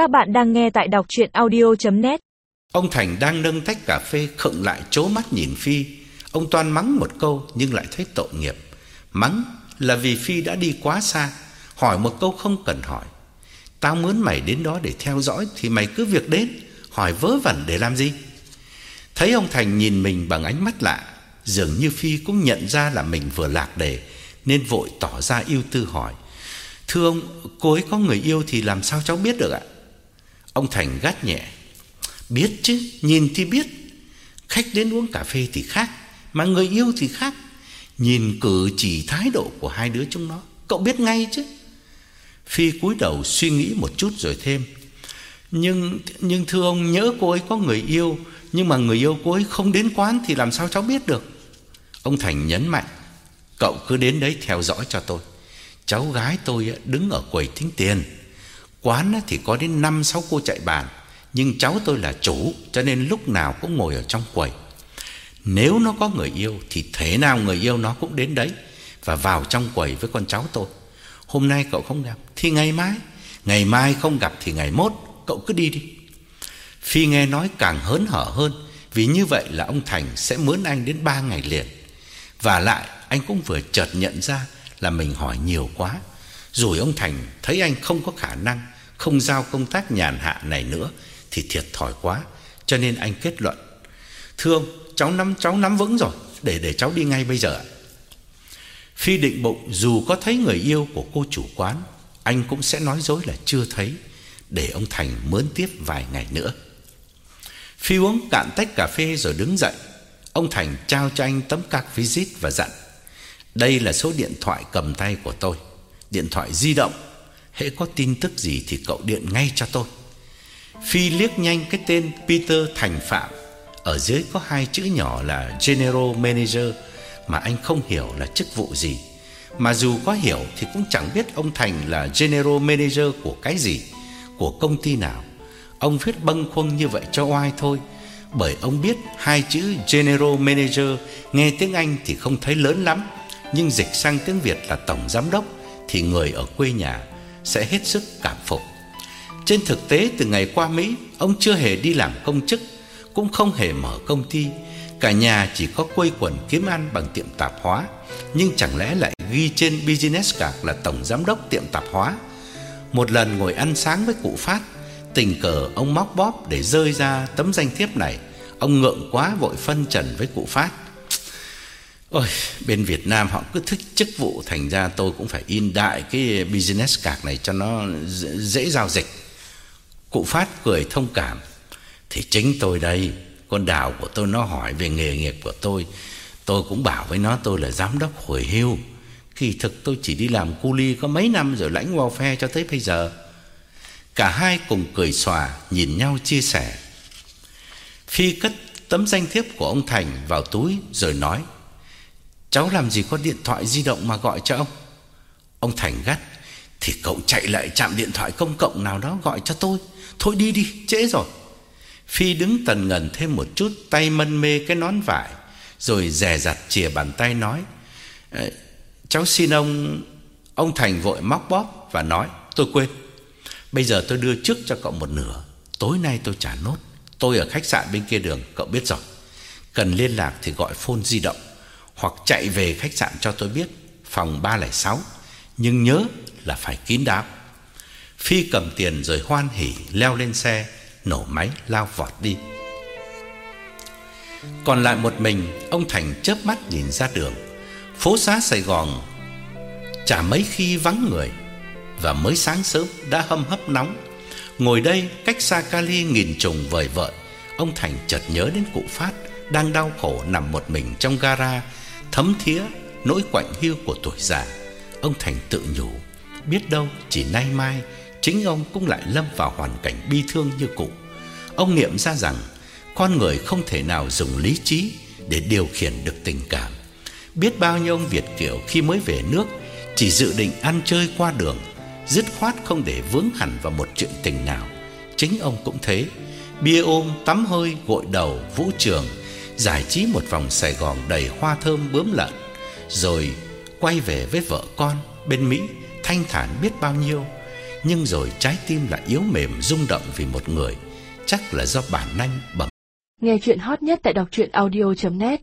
Các bạn đang nghe tại đọc chuyện audio.net Ông Thành đang nâng tách cà phê khựng lại chố mắt nhìn Phi. Ông Toan mắng một câu nhưng lại thấy tội nghiệp. Mắng là vì Phi đã đi quá xa, hỏi một câu không cần hỏi. Tao mướn mày đến đó để theo dõi thì mày cứ việc đến, hỏi vớ vẩn để làm gì? Thấy ông Thành nhìn mình bằng ánh mắt lạ, dường như Phi cũng nhận ra là mình vừa lạc đề nên vội tỏ ra yêu tư hỏi: "Thưa ông, cô ấy có người yêu thì làm sao cháu biết được ạ?" Ông Thành gắt nhẹ: "Biết chứ, nhìn thì biết. Khách đến uống cà phê thì khác, mà người yêu thì khác. Nhìn cử chỉ thái độ của hai đứa chúng nó, cậu biết ngay chứ." Phi cúi đầu suy nghĩ một chút rồi thêm: "Nhưng nhưng thưa ông, nhớ cô ấy có người yêu, nhưng mà người yêu cô ấy không đến quán thì làm sao cháu biết được?" Ông Thành nhấn mạnh: "Cậu cứ đến đấy theo dõi cho tôi. Cháu gái tôi đứng ở quầy tính tiền." Quán thì có đến 5 6 cô chạy bàn, nhưng cháu tôi là chủ cho nên lúc nào cũng ngồi ở trong quầy. Nếu nó có người yêu thì thế nào người yêu nó cũng đến đấy và vào trong quầy với con cháu tôi. Hôm nay cậu không gặp thì ngày mai, ngày mai không gặp thì ngày mốt, cậu cứ đi đi. Phi nghe nói càng hớn hở hơn, vì như vậy là ông Thành sẽ mướn anh đến 3 ngày liền. Và lại anh cũng vừa chợt nhận ra là mình hỏi nhiều quá. Rồi ông Thành thấy anh không có khả năng không giao công tác nhàn hạ này nữa thì thiệt thòi quá, cho nên anh kết luận: "Thưa ông, cháu nắm cháu nắm vững rồi, để để cháu đi ngay bây giờ." Phi định bụng dù có thấy người yêu của cô chủ quán, anh cũng sẽ nói dối là chưa thấy để ông Thành mướn tiếp vài ngày nữa. Phi uống cạn tách cà phê rồi đứng dậy. Ông Thành trao cho anh tấm card visit và dặn: "Đây là số điện thoại cầm tay của tôi, điện thoại di động, hễ có tin tức gì thì cậu điện ngay cho tôi." Phi liếc nhanh cái tên Peter Thành Phạm, ở dưới có hai chữ nhỏ là General Manager mà anh không hiểu là chức vụ gì. Mà dù có hiểu thì cũng chẳng biết ông Thành là General Manager của cái gì, của công ty nào. Ông viết bâng khuâng như vậy cho oai thôi, bởi ông biết hai chữ General Manager nghe tiếng Anh thì không thấy lớn lắm, nhưng dịch sang tiếng Việt là tổng giám đốc thì người ở quê nhà sẽ hết sức cảm phục. Trên thực tế từ ngày qua Mỹ, ông chưa hề đi làm công chức, cũng không hề mở công ty, cả nhà chỉ có quây quần kiếm ăn bằng tiệm tạp hóa, nhưng chẳng lẽ lại ghi trên business card là tổng giám đốc tiệm tạp hóa. Một lần ngồi ăn sáng với cụ Phát, tình cờ ông móc bóp để rơi ra tấm danh thiếp này, ông ngượng quá vội phân trần với cụ Phát. Ôi, bên Việt Nam họ cứ thích chức vụ thành ra tôi cũng phải in đại cái business card này cho nó dễ, dễ giao dịch. Cụ Phát cười thông cảm. Thì chính tôi đây, con đào của tôi nó hỏi về nghề nghiệp của tôi, tôi cũng bảo với nó tôi là giám đốc hồi hưu. Kỳ thực tôi chỉ đi làm cu ly có mấy năm rồi lãnh welfare cho tới bây giờ. Cả hai cùng cười xòa nhìn nhau chia sẻ. Phi cất tấm danh thiếp của ông Thành vào túi rồi nói: "Cháu làm gì có điện thoại di động mà gọi cho ông?" Ông Thành gắt: "Thì cậu chạy lại chạm điện thoại công cộng nào đó gọi cho tôi. Thôi đi đi, trễ rồi." Phi đứng tần ngần thêm một chút, tay mân mê cái nón vải, rồi dè dặt chìa bàn tay nói: ờ, "Cháu xin ông." Ông Thành vội móc bóp và nói: "Tôi quên. Bây giờ tôi đưa trước cho cậu một nửa, tối nay tôi trả nốt. Tôi ở khách sạn bên kia đường, cậu biết rồi. Cần liên lạc thì gọi phone di động hoặc chạy về khách sạn cho tôi biết, phòng 306, nhưng nhớ là phải kín đáo." Phi cầm tiền rồi hoan hỉ leo lên xe, nổ máy lao vọt đi. Còn lại một mình, ông Thành chớp mắt nhìn ra đường. Phố xá Sài Gòn chả mấy khi vắng người và mới sáng sớm đã hâm hấp nóng. Ngồi đây cách xa Cali nghìn trùng vời vợi, ông Thành chợt nhớ đến cụ Phát đang đau khổ nằm một mình trong gara, thấm thía nỗi quạnh hiu của tuổi già. Ông Thành tự nhủ, biết đâu chỉ nay mai chính ông cũng lại lâm vào hoàn cảnh bi thương như cụ. Ông nghiệm ra rằng con người không thể nào dùng lý trí để điều khiển được tình cảm. Biết bao nhiêu ông Việt kiều khi mới về nước chỉ dự định ăn chơi qua đường, dứt khoát không để vướng hẳn vào một chuyện tình nào. Chính ông cũng thế, bia ôm, tắm hơi, gội đầu, vũ trường, giải trí một vòng Sài Gòn đầy hoa thơm bướm lợn, rồi quay về với vợ con bên Mỹ thanh thản biết bao nhiêu nhưng rồi trái tim lại yếu mềm rung động vì một người, chắc là do bản năng bẩm. Nghe chuyện hot nhất tại đọc truyện audio net